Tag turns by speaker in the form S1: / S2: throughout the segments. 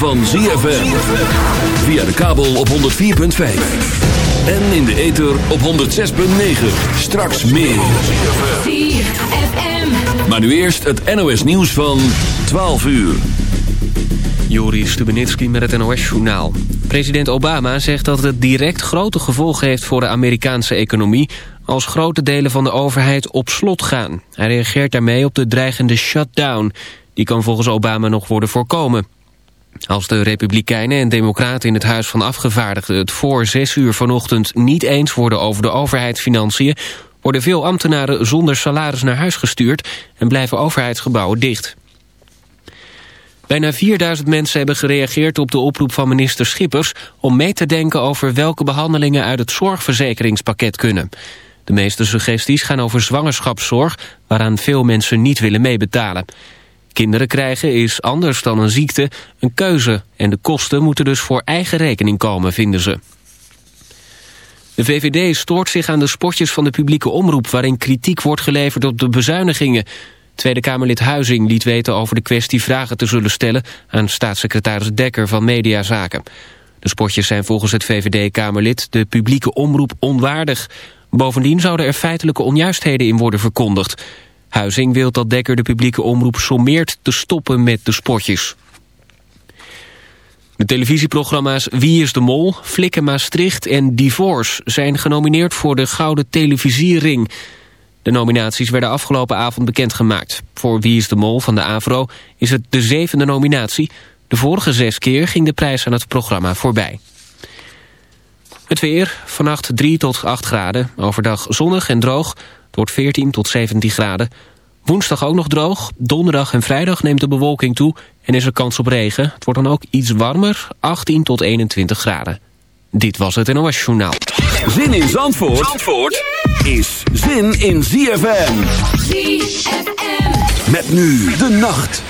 S1: van ZFM. Via de kabel op 104.5. En in de ether op 106.9. Straks meer. Maar nu eerst het NOS nieuws van 12 uur.
S2: Juri Stubenitski met het NOS-journaal. President Obama zegt dat het direct grote gevolgen heeft voor de Amerikaanse economie... als grote delen van de overheid op slot gaan. Hij reageert daarmee op de dreigende shutdown. Die kan volgens Obama nog worden voorkomen. Als de Republikeinen en Democraten in het Huis van Afgevaardigden... het voor zes uur vanochtend niet eens worden over de overheidsfinanciën... worden veel ambtenaren zonder salaris naar huis gestuurd... en blijven overheidsgebouwen dicht. Bijna 4000 mensen hebben gereageerd op de oproep van minister Schippers... om mee te denken over welke behandelingen uit het zorgverzekeringspakket kunnen. De meeste suggesties gaan over zwangerschapszorg... waaraan veel mensen niet willen meebetalen. Kinderen krijgen is, anders dan een ziekte, een keuze... en de kosten moeten dus voor eigen rekening komen, vinden ze. De VVD stoort zich aan de spotjes van de publieke omroep... waarin kritiek wordt geleverd op de bezuinigingen... Tweede Kamerlid Huizing liet weten over de kwestie vragen te zullen stellen aan staatssecretaris Dekker van Mediazaken. De spotjes zijn volgens het VVD-Kamerlid de publieke omroep onwaardig. Bovendien zouden er feitelijke onjuistheden in worden verkondigd. Huizing wil dat Dekker de publieke omroep sommeert te stoppen met de spotjes. De televisieprogramma's Wie is de Mol, Flikken Maastricht en Divorce... zijn genomineerd voor de Gouden Televisiering... De nominaties werden afgelopen avond bekendgemaakt. Voor Wie is de Mol van de AVRO is het de zevende nominatie. De vorige zes keer ging de prijs aan het programma voorbij. Het weer, vannacht 3 tot 8 graden. Overdag zonnig en droog. Het wordt 14 tot 17 graden. Woensdag ook nog droog. Donderdag en vrijdag neemt de bewolking toe en is er kans op regen. Het wordt dan ook iets warmer, 18 tot 21 graden. Dit was het NOS Journaal.
S1: Zin in Zandvoort, Zandvoort is zin in ZFM. ZFM. Met nu de nacht.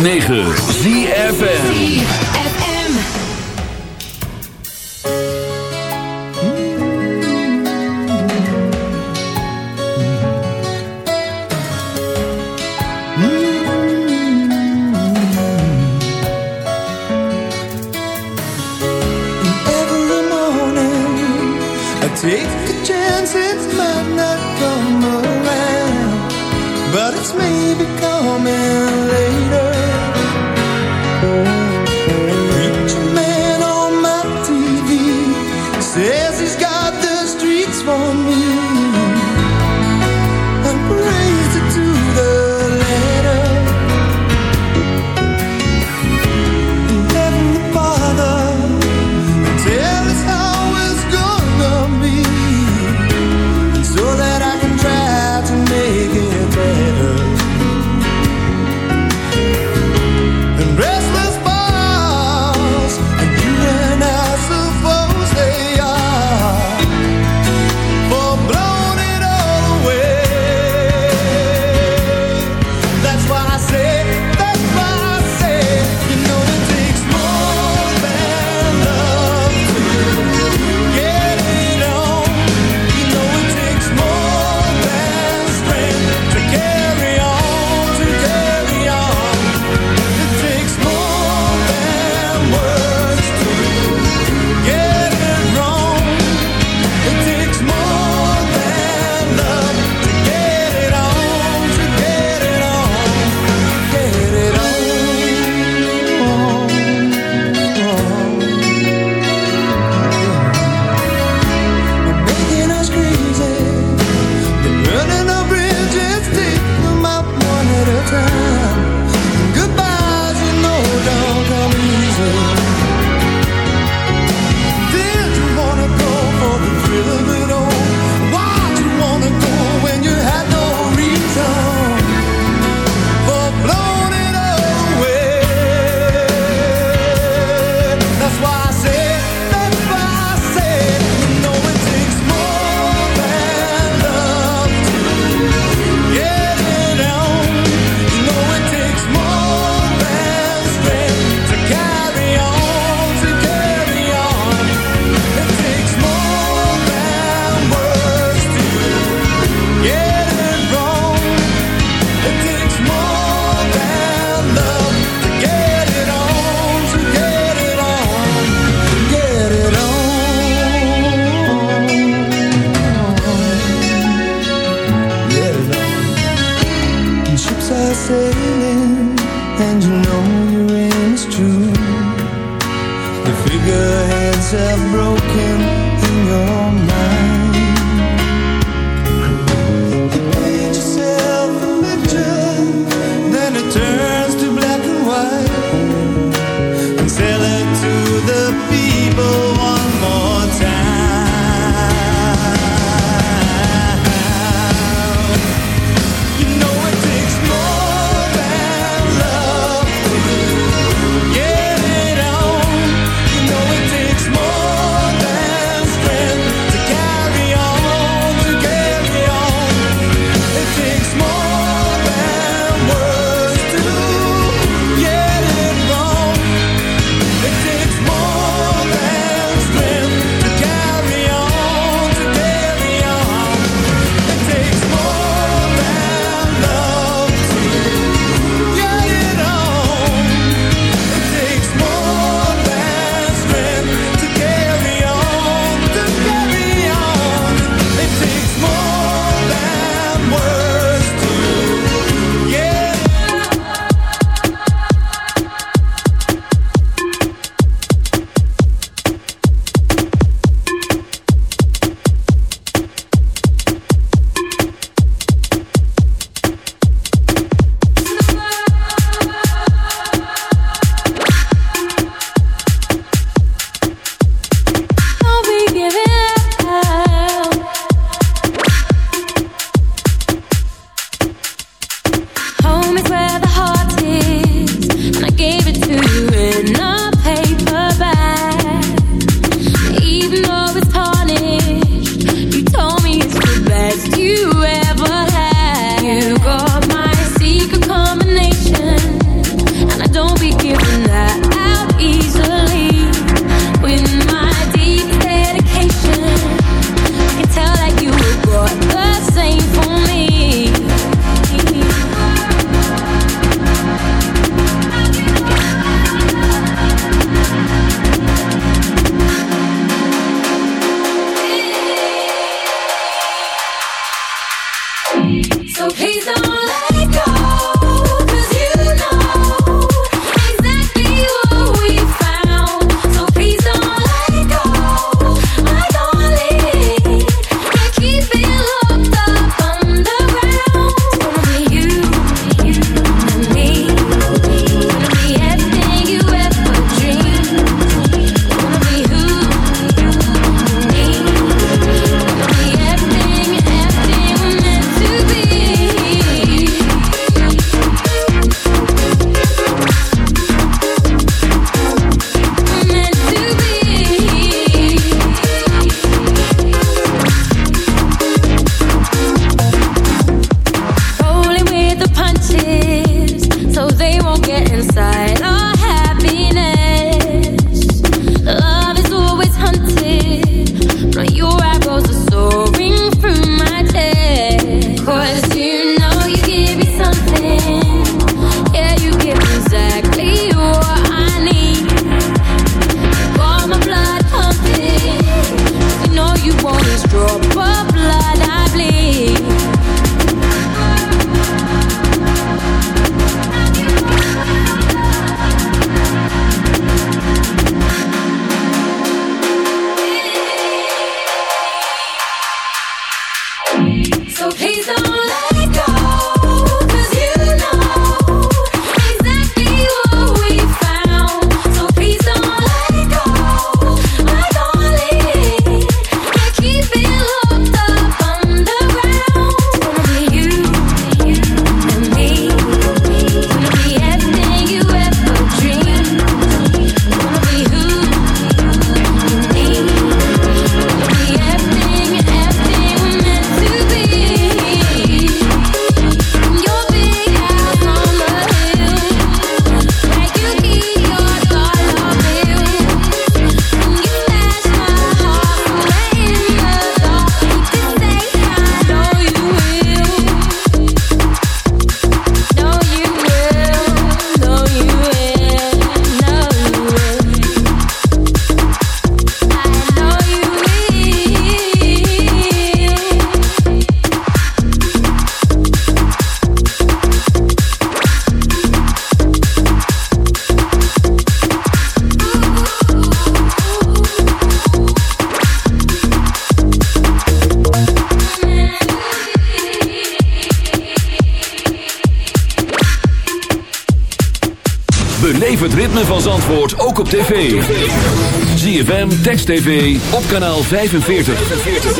S1: 106.9 ZFN TV, op kanaal 45.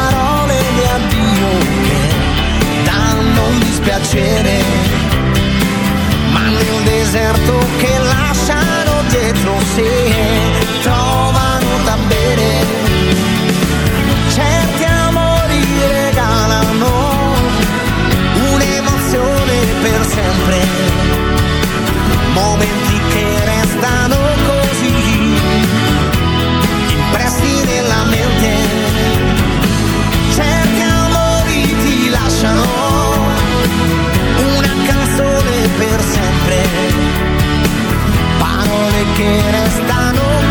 S3: un dispiacere, ma nel deserto che lasciano dietro sé que eres tan humano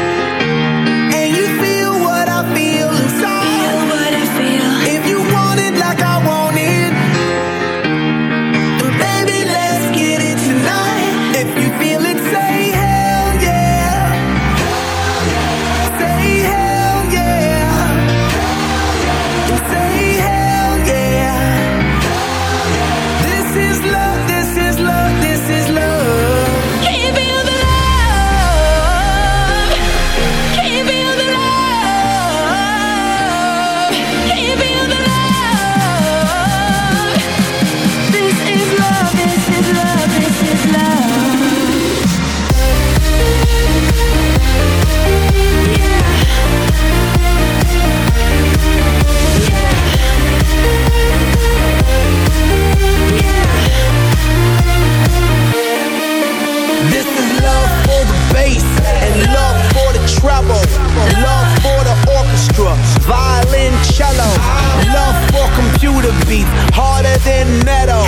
S4: beats harder than metal.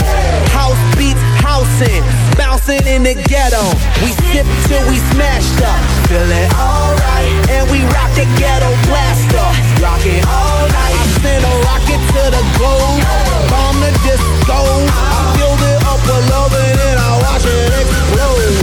S4: House beats housing, bouncing in the ghetto. We sip till we smashed up, feeling alright. And we rock the ghetto blaster, rocking all night. I send a rocket to the globe, bomb the disco. I build it up with love and I watch it explode.